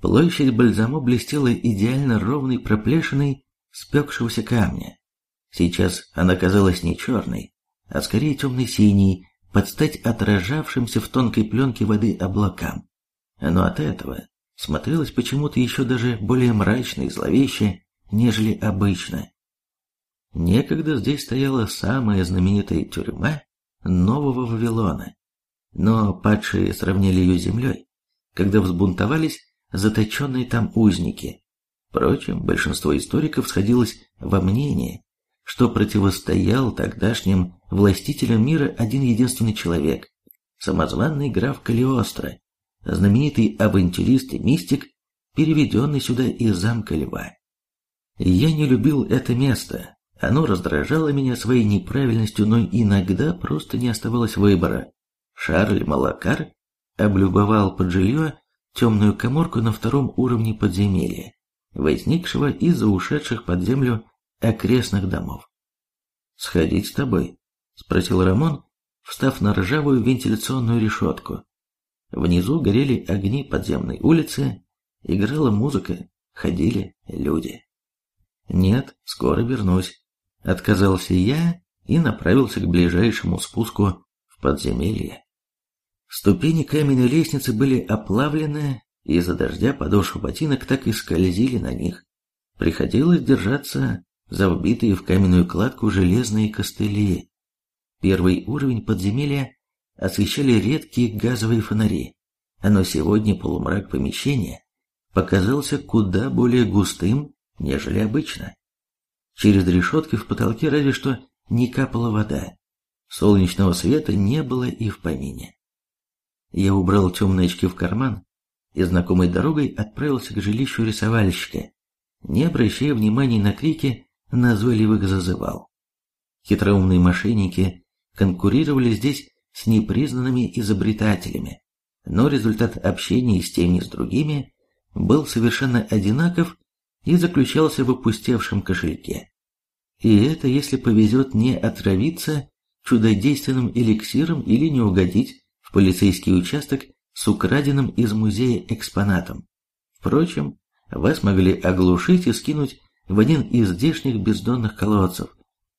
Площадь Бальзамо блестела идеально ровной проплешиной спекшегося камня. Сейчас она казалась не черной, а скорее темно-синей, под стать отражавшимся в тонкой пленке воды облакам. Но от этого смотрелось почему-то еще даже более мрачно и зловеще, нежели обычно. Некогда здесь стояла самая знаменитая тюрьма Нового Вавилона, но падшие сравнили ее с землей, когда взбунтовались заточенные там узники. Впрочем, большинство историков сходилось во мнении, что противостоял тогдашним властителям мира один единственный человек, самозванный граф Калиостро, знаменитый авантюрист и мистик, переведенный сюда из замка Льва. Я не любил это место, оно раздражало меня своей неправильностью, но иногда просто не оставалось выбора. Шарль Малакар облюбовал под жилье темную коморку на втором уровне подземелья, возникшего из-за ушедших под землю окрестных домов. «Сходить с тобой?» – спросил Рамон, встав на ржавую вентиляционную решетку. Внизу горели огни подземной улицы, играла музыка, ходили люди. «Нет, скоро вернусь», – отказался я и направился к ближайшему спуску в подземелье. Ступени каменной лестницы были оплавлены, из-за дождя подошвы ботинок так и скользили на них. Приходилось держаться за вбитые в каменную кладку железные костыли. Первый уровень подземелья освещали редкие газовые фонари, но сегодня полумрак помещения показался куда более густым, нежели обычно. Через решетки в потолке разве что не капала вода. Солнечного света не было и в помине. Я убрал темные очки в карман и знакомой дорогой отправился к жилищу рисовальщика, не обращая внимания на крики назойливых зазывал. Хитроумные мошенники конкурировали здесь с непризнанными изобретателями, но результат общения с теми и с другими был совершенно одинаков и заключался в опустевшем кошельке. И это, если повезет, не отравиться чудодейственным эликсиром или не угодить в полицейский участок с украденным из музея экспонатом. Впрочем, вас могли оглушить и скинуть в один из здешних бездонных колодцев,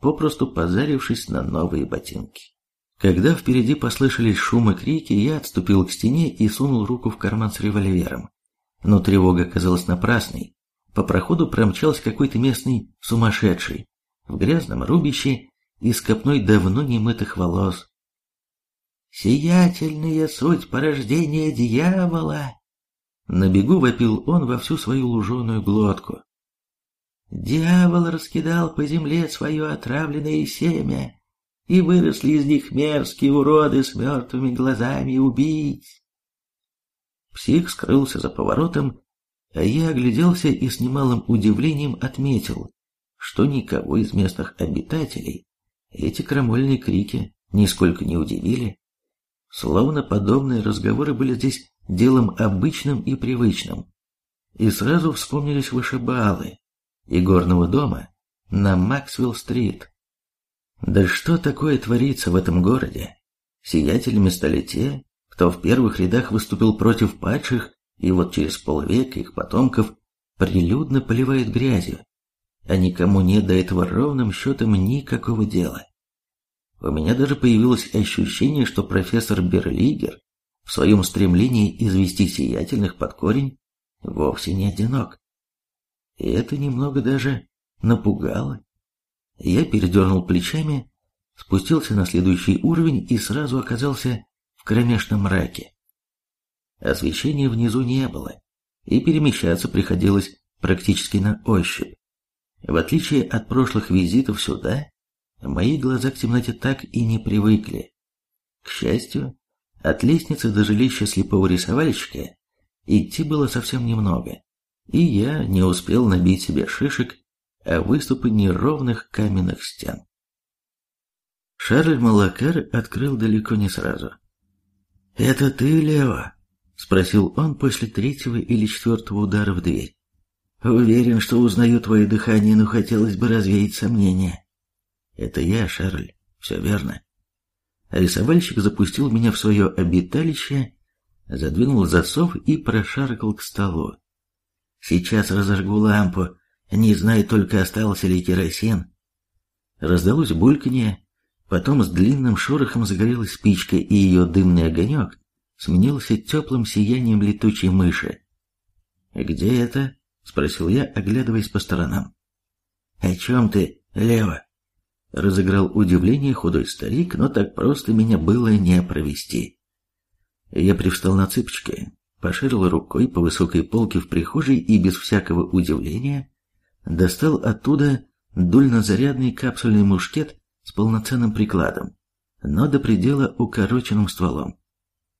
попросту позарившись на новые ботинки. Когда впереди послышались шум и крики, я отступил к стене и сунул руку в карман с револьвером. Но тревога оказалась напрасной. По проходу промчался какой-то местный сумасшедший, в грязном рубище и с копной давно немытых волос, сиятельная суть порождения дьявола!» На бегу вопил он во всю свою луженую глотку. «Дьявол раскидал по земле свое отравленное семя, и выросли из них мерзкие уроды с мертвыми глазами убийц!» Псих скрылся за поворотом, а я огляделся и с немалым удивлением отметил, что никого из местных обитателей эти крамольные крики нисколько не удивили. Словно подобные разговоры были здесь делом обычным и привычным. И сразу вспомнились вышибалы и горного дома на Максвелл-стрит. Да что такое творится в этом городе? Сиятелями стали те, кто в первых рядах выступил против падших, и вот через полвека их потомков прилюдно поливает грязью, а никому нет до этого ровным счетом никакого дела. У меня даже появилось ощущение, что профессор Берлигер в своем стремлении извести сиятельных под корень вовсе не одинок. И это немного даже напугало. Я передернул плечами, спустился на следующий уровень и сразу оказался в кромешном мраке. Освещения внизу не было, и перемещаться приходилось практически на ощупь. В отличие от прошлых визитов сюда, Мои глаза к темноте так и не привыкли. К счастью, от лестницы до жилища слепого рисовальщика идти было совсем немного, и я не успел набить себе шишек о выступы неровных каменных стен. Шарль Малакар открыл далеко не сразу. «Это ты, Лео?» — спросил он после третьего или четвертого удара в дверь. «Уверен, что узнаю твое дыхание, но хотелось бы развеять сомнения». Это я, Шарль, все верно. Рисовальщик запустил меня в свое обиталище, задвинул засов и прошаркал к столу. Сейчас разожгу лампу, не знаю только остался ли керосин. Раздалось бульканье, потом с длинным шорохом загорелась спичка, и ее дымный огонек сменился теплым сиянием летучей мыши. «Где это?» — спросил я, оглядываясь по сторонам. «О чем ты, Лева?» Разыграл удивление худой старик, но так просто меня было не провести. Я привстал на цыпочки, пошарил рукой по высокой полке в прихожей и без всякого удивления достал оттуда дульнозарядный капсульный мушкет с полноценным прикладом, но до предела укороченным стволом.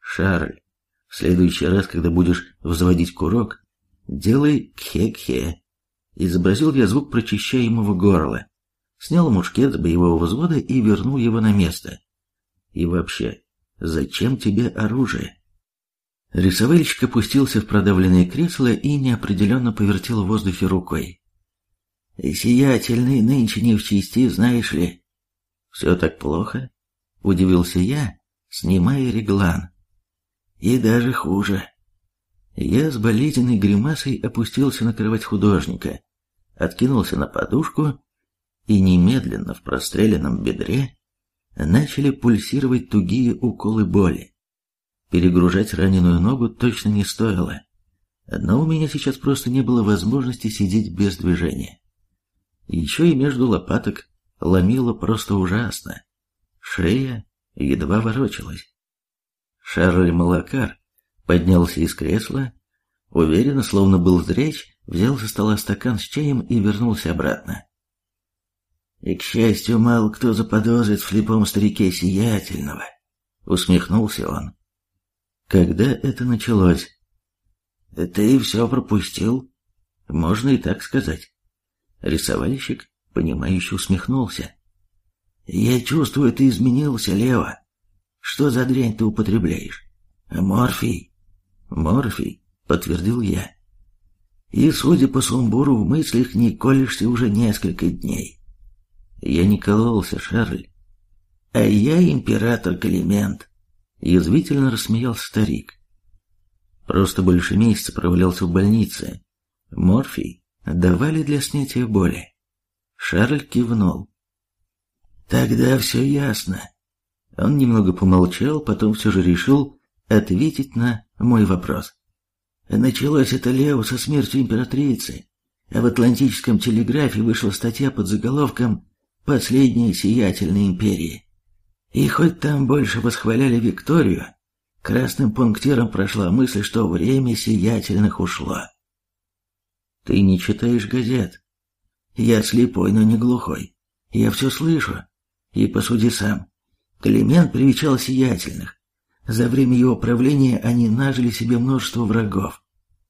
Шарль, в следующий раз, когда будешь взводить курок, делай кхе-кхе. Изобразил я звук прочищаемого горла, снял мушкет боевого взвода и вернул его на место. И вообще, Зачем тебе оружие? Рисовальщик опустился в продавленное кресло и неопределенно повертел в воздухе рукой. «Сиятельный нынче не в чести, знаешь ли». «Все так плохо?» — удивился я, снимая реглан. «И даже хуже». Я с болезненной гримасой опустился на кровать художника, откинулся на подушку и немедленно в простреленном бедре начали пульсировать тугие уколы боли. Перегружать раненую ногу точно не стоило, но у меня сейчас просто не было возможности сидеть без движения. Еще и между лопаток ломило просто ужасно. Шея едва ворочалась. Шарль Малакар поднялся из кресла, уверенно, словно был зряч, взял со стола стакан с чаем и вернулся обратно. И, к счастью, мало кто заподозрит в слепом старике сиятельного, усмехнулся он. Когда это началось? Ты все пропустил? Можно и так сказать. Рисовальщик, понимающе усмехнулся. Я чувствую, ты изменился, Лева. Что за дрянь ты употребляешь? Морфий. Морфий, подтвердил я. И, судя по сумбуру, в мыслях не колешься уже несколько дней. Я не кололся, Шарль. А я император Климент. Язвительно рассмеялся старик. Просто больше месяца провалялся в больнице. Морфий давали для снятия боли. Шарль кивнул. Тогда все ясно. Он немного помолчал, потом все же решил ответить на мой вопрос. Началось это Лео со смертью императрицы, а в Атлантическом телеграфе вышла статья под заголовком последней сиятельной империи. И хоть там больше восхваляли Викторию, красным пунктиром прошла мысль, что время сиятельных ушло. Ты не читаешь газет. Я слепой, но не глухой. Я все слышу. И посуди сам. Климент привечал сиятельных. За время его правления они нажили себе множество врагов.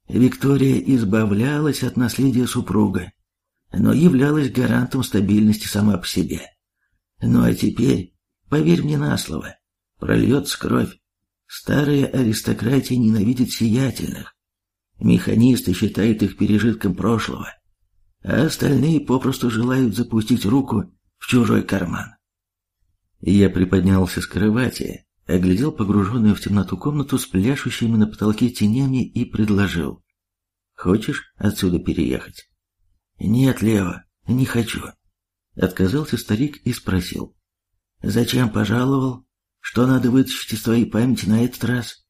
Виктория избавлялась от наследия супруга, но являлась гарантом стабильности сама по себе. Ну а теперь, поверь мне на слово, прольется кровь. Старая аристократия ненавидит сиятельных. Механисты считают их пережитком прошлого, а остальные попросту желают запустить руку в чужой карман. Я приподнялся с кровати, оглядел погруженную в темноту комнату с пляшущими на потолке тенями и предложил. «Хочешь отсюда переехать?» «Нет, Лева, не хочу», — отказался старик и спросил. «Зачем пожаловал? Что надо вытащить из твоей памяти на этот раз?»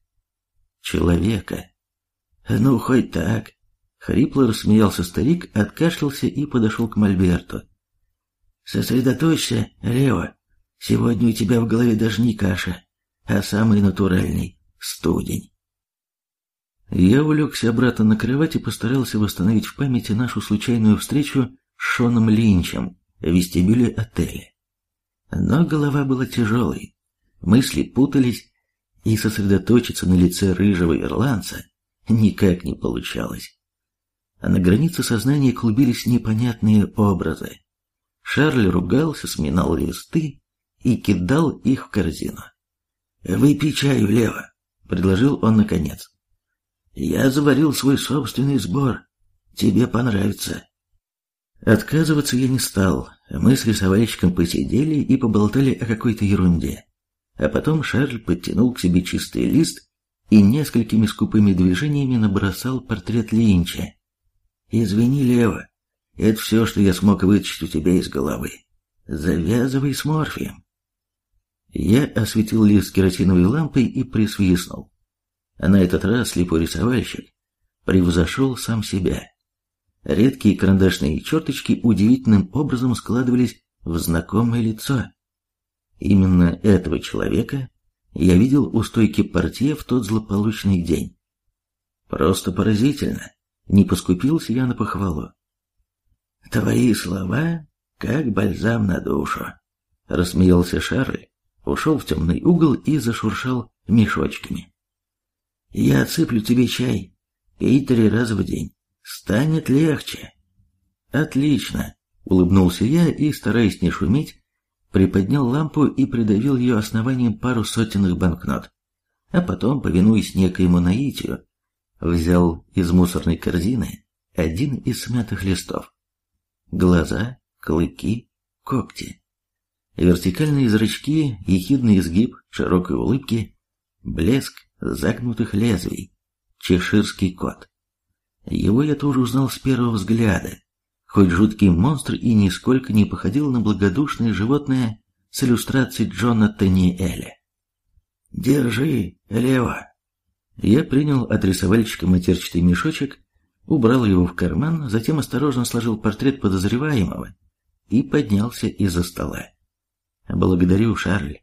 «Человека». «Ну, хоть так». Хрипло рассмеялся старик, откашлялся и подошел к Мольберту. «Сосредоточься, Лева. Сегодня у тебя в голове даже не каша, а самый натуральный студень». Я улегся обратно на кровать и постарался восстановить в памяти нашу случайную встречу с Шоном Линчем в вестибюле отеля. Но голова была тяжелой, мысли путались, и сосредоточиться на лице рыжего ирландца никак не получалось. А на границе сознания клубились непонятные образы. Шарль ругался, сминал листы и кидал их в корзину. «Выпей чаю, Лева», — предложил он наконец. Я заварил свой собственный сбор. Тебе понравится. Отказываться я не стал. Мы с рисовальщиком посидели и поболтали о какой-то ерунде. А потом Шарль подтянул к себе чистый лист и несколькими скупыми движениями набросал портрет Линча, Извини, Лева, это все, что я смог вытащить у тебя из головы. Завязывай с морфием. Я осветил лист керосиновой лампой и присвистнул. А на этот раз слепой рисовальщик превзошел сам себя. Редкие карандашные черточки удивительным образом складывались в знакомое лицо. Именно этого человека я видел у стойки портье в тот злополучный день. Просто поразительно. Не поскупился я на похвалу. «Твои слова, как бальзам на душу», — рассмеялся Шарль, ушел в темный угол и зашуршал мешочками. «Я отсыплю тебе чай, пей три раза в день, станет легче». «Отлично», — улыбнулся я и, стараясь не шуметь, приподнял лампу и придавил ее основанием пару сотенных банкнот, а потом, повинуясь некоему наитию, взял из мусорной корзины один из смятых листов. Глаза, клыки, когти. Вертикальные зрачки, ехидный изгиб, широкой улыбки, блеск загнутых лезвий. Чеширский кот. Его я тоже узнал с первого взгляда, хоть жуткий монстр и нисколько не походил на благодушное животное с иллюстрацией Джона Таниэля. «Держи, Лева!» Я принял от рисовальщика матерчатый мешочек, убрал его в карман, затем осторожно сложил портрет подозреваемого и поднялся из-за стола. «Благодарю, Шарль».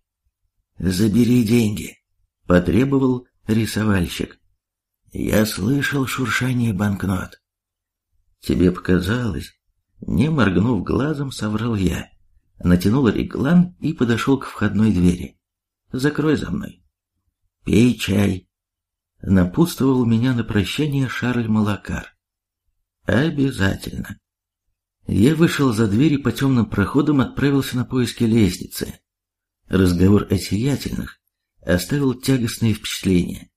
«Забери деньги», — потребовал рисовальщик. «Я слышал шуршание банкнот». «Тебе показалось?» Не моргнув глазом, соврал я. Натянул реглан и подошел к входной двери. «Закрой за мной». «Пей чай», напутствовал меня на прощание Шарль Малакар. Обязательно. Я вышел за дверь и по темным проходам отправился на поиски лестницы. Разговор о сиятельных оставил тягостные впечатления.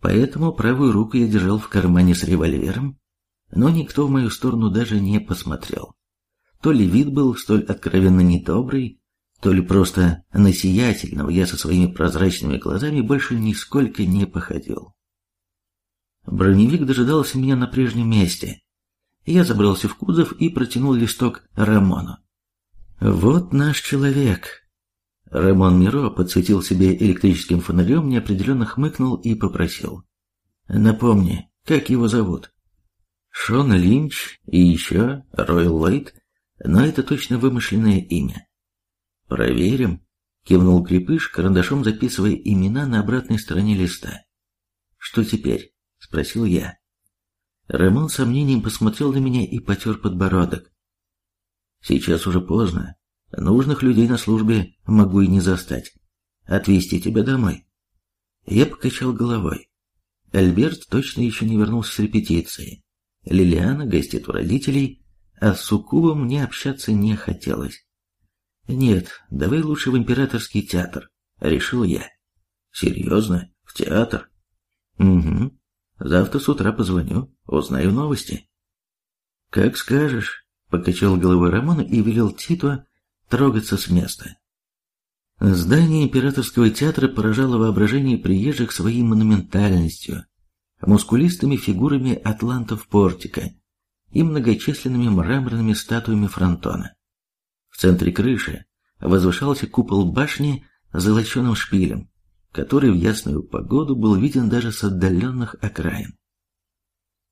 Поэтому правую руку я держал в кармане с револьвером, но никто в мою сторону даже не посмотрел. То ли вид был столь откровенно недобрый, то ли просто на я со своими прозрачными глазами больше нисколько не походил. Броневик дожидался меня на прежнем месте. Я забрался в кузов и протянул листок Рамону. «Вот наш человек». Рамон Миро подсветил себе электрическим фонарем, неопределенно хмыкнул и попросил. «Напомни, как его зовут?» «Шон Линч и еще Ройл Лайт, но это точно вымышленное имя. «Проверим», — кивнул Крепыш, карандашом записывая имена на обратной стороне листа. «Что теперь?» — спросил я. Рамон с сомнением посмотрел на меня и потер подбородок. «Сейчас уже поздно. Нужных людей на службе могу и не застать. Отвезти тебя домой». Я покачал головой. Альберт точно еще не вернулся с репетиции. Лилиана гостит у родителей, а с Суккубом мне общаться не хотелось. «Нет, давай лучше в императорский театр», — решил я. «Серьезно? В театр?» «Угу. Завтра с утра позвоню, узнаю новости». «Как скажешь», — покачал головой Рамон и велел Титу трогаться с места. Здание императорского театра поражало воображение приезжих своей монументальностью, мускулистыми фигурами атлантов портика и многочисленными мраморными статуями фронтона. В центре крыши возвышался купол башни с золоченым шпилем, который в ясную погоду был виден даже с отдаленных окраин.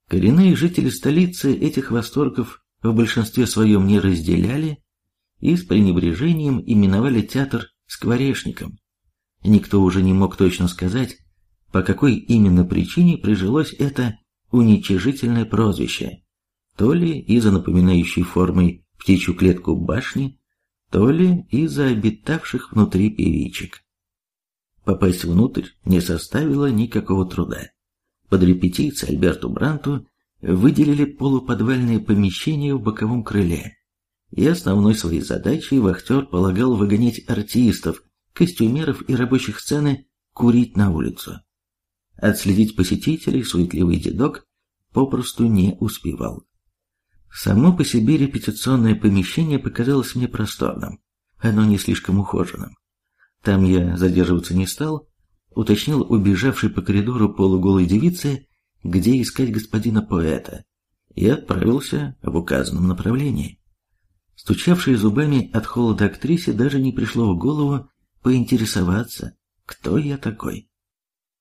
Коренные жители столицы этих восторгов в большинстве своем не разделяли и с пренебрежением именовали театр скворечником. Никто уже не мог точно сказать, по какой именно причине прижилось это уничижительное прозвище, то ли из-за напоминающей формой птичью клетку башни, то ли из-за обитавших внутри певичек. Попасть внутрь не составило никакого труда. Под репетицией Альберту Бранту выделили полуподвальное помещение в боковом крыле, и основной своей задачей вахтер полагал выгонять артистов, костюмеров и рабочих сцены курить на улицу. Отследить посетителей суетливый дедок попросту не успевал. Само по себе репетиционное помещение показалось мне просторным, оно не слишком ухоженным. Там я задерживаться не стал, уточнил убежавшей по коридору полуголой девице, где искать господина поэта, и отправился в указанном направлении. Стучавшей зубами от холода актрисе даже не пришло в голову поинтересоваться, кто я такой.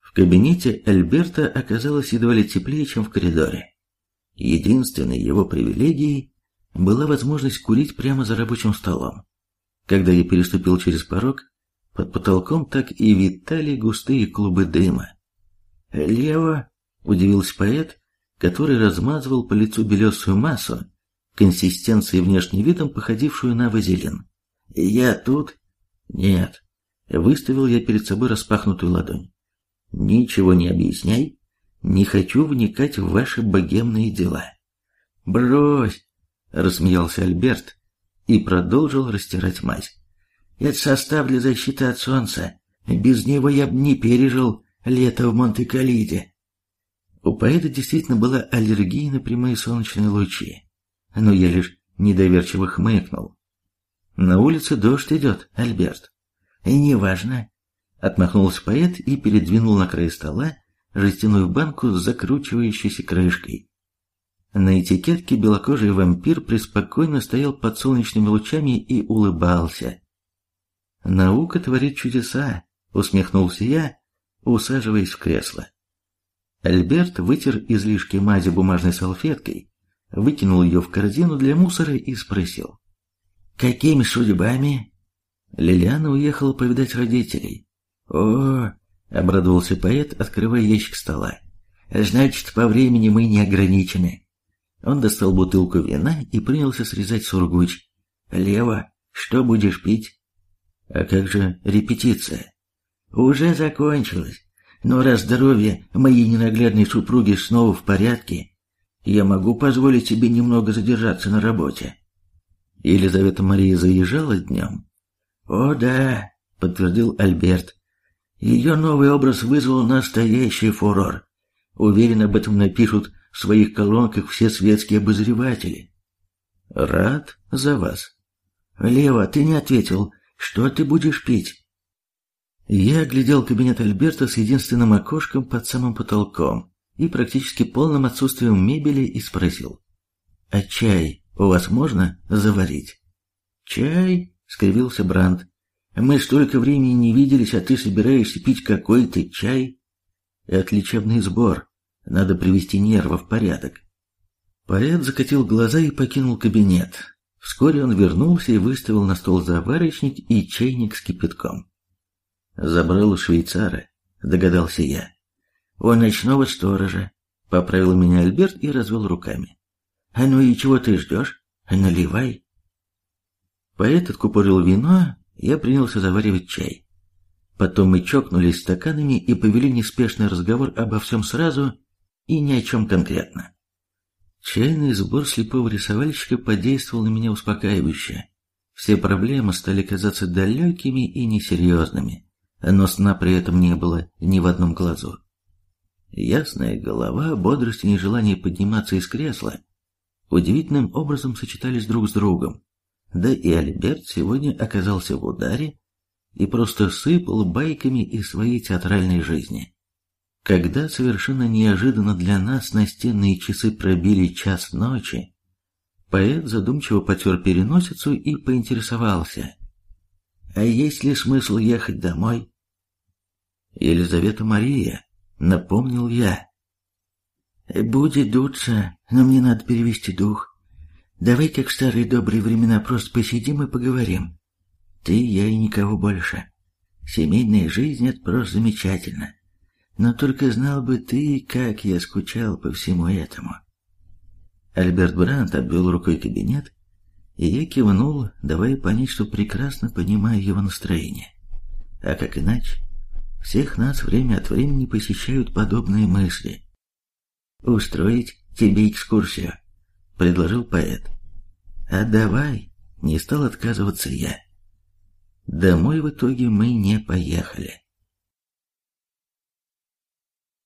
В кабинете Альберта оказалось едва ли теплее, чем в коридоре. Единственной его привилегией была возможность курить прямо за рабочим столом. Когда я переступил через порог, под потолком так и витали густые клубы дыма. «Лево!» — удивился поэт, который размазывал по лицу белесую массу, консистенцией внешним видом походившую на вазелин. «Я тут?» «Нет». Выставил я перед собой распахнутую ладонь. «Ничего не объясняй. Не хочу вникать в ваши богемные дела». «Брось!» — рассмеялся Альберт и продолжил растирать мазь. «Это состав для защиты от солнца. Без него я бы не пережил лето в Монте-Калиде». У поэта действительно была аллергия на прямые солнечные лучи, но я лишь недоверчиво хмыкнул. «На улице дождь идет, Альберт». «Неважно», — отмахнулся поэт и передвинул на край стола жестяную банку с закручивающейся крышкой. На этикетке белокожий вампир преспокойно стоял под солнечными лучами и улыбался. «Наука творит чудеса», — усмехнулся я, усаживаясь в кресло. Альберт вытер излишки мази бумажной салфеткой, выкинул ее в корзину для мусора и спросил. «Какими судьбами?» Лилиана уехала повидать родителей. «О!» — обрадовался поэт, открывая ящик стола. «Значит, по времени мы не ограничены». Он достал бутылку вина и принялся срезать сургуч. «Лева, что будешь пить?» «А как же репетиция?» «Уже закончилась. Но раз здоровье моей ненаглядной супруги снова в порядке, я могу позволить себе немного задержаться на работе. Елизавета Мария заезжала днем? О, да, подтвердил Альберт. Ее новый образ вызвал настоящий фурор. Уверен, об этом напишут в своих колонках все светские обозреватели. Рад за вас. Лева, ты не ответил. Что ты будешь пить? Я оглядел кабинет Альберта с единственным окошком под самым потолком и практически полным отсутствием мебели и спросил. «А чай у вас можно заварить?» «Чай?» — скривился Бранд. «Мы столько времени не виделись, а ты собираешься пить какой-то чай?» «Это лечебный сбор. Надо привести нервы в порядок». Поэт закатил глаза и покинул кабинет. Вскоре он вернулся и выставил на стол заварочник и чайник с кипятком. Забрал у швейцара, догадался я. У ночного сторожа. Поправил меня Альберт и развел руками. А ну и чего ты ждешь? Наливай. Поэт откупорил вино, я принялся заваривать чай. Потом мы чокнулись стаканами и повели неспешный разговор обо всем сразу и ни о чем конкретно. Чайный сбор слепого рисовальщика подействовал на меня успокаивающе. Все проблемы стали казаться далекими и несерьезными но сна при этом не было ни в одном глазу. Ясная голова, бодрость и нежелание подниматься из кресла удивительным образом сочетались друг с другом. Да и Альберт сегодня оказался в ударе и просто сыпал байками из своей театральной жизни. Когда совершенно неожиданно для нас настенные часы пробили час ночи, поэт задумчиво потер переносицу и поинтересовался. «А есть ли смысл ехать домой?» Елизавета Мария, напомнил я. Будет дуться, но мне надо перевести дух. Давай, как в старые добрые времена, просто посидим и поговорим. Ты, я и никого больше. Семейная жизнь — это просто замечательно. Но только знал бы ты, как я скучал по всему этому. Альберт Брандт обвел рукой кабинет, и я кивнул, давая понять, что прекрасно понимаю его настроение. А как иначе? Всех нас время от времени посещают подобные мысли. «Устроить тебе экскурсию», — предложил поэт. «А давай», — не стал отказываться я. Домой в итоге мы не поехали.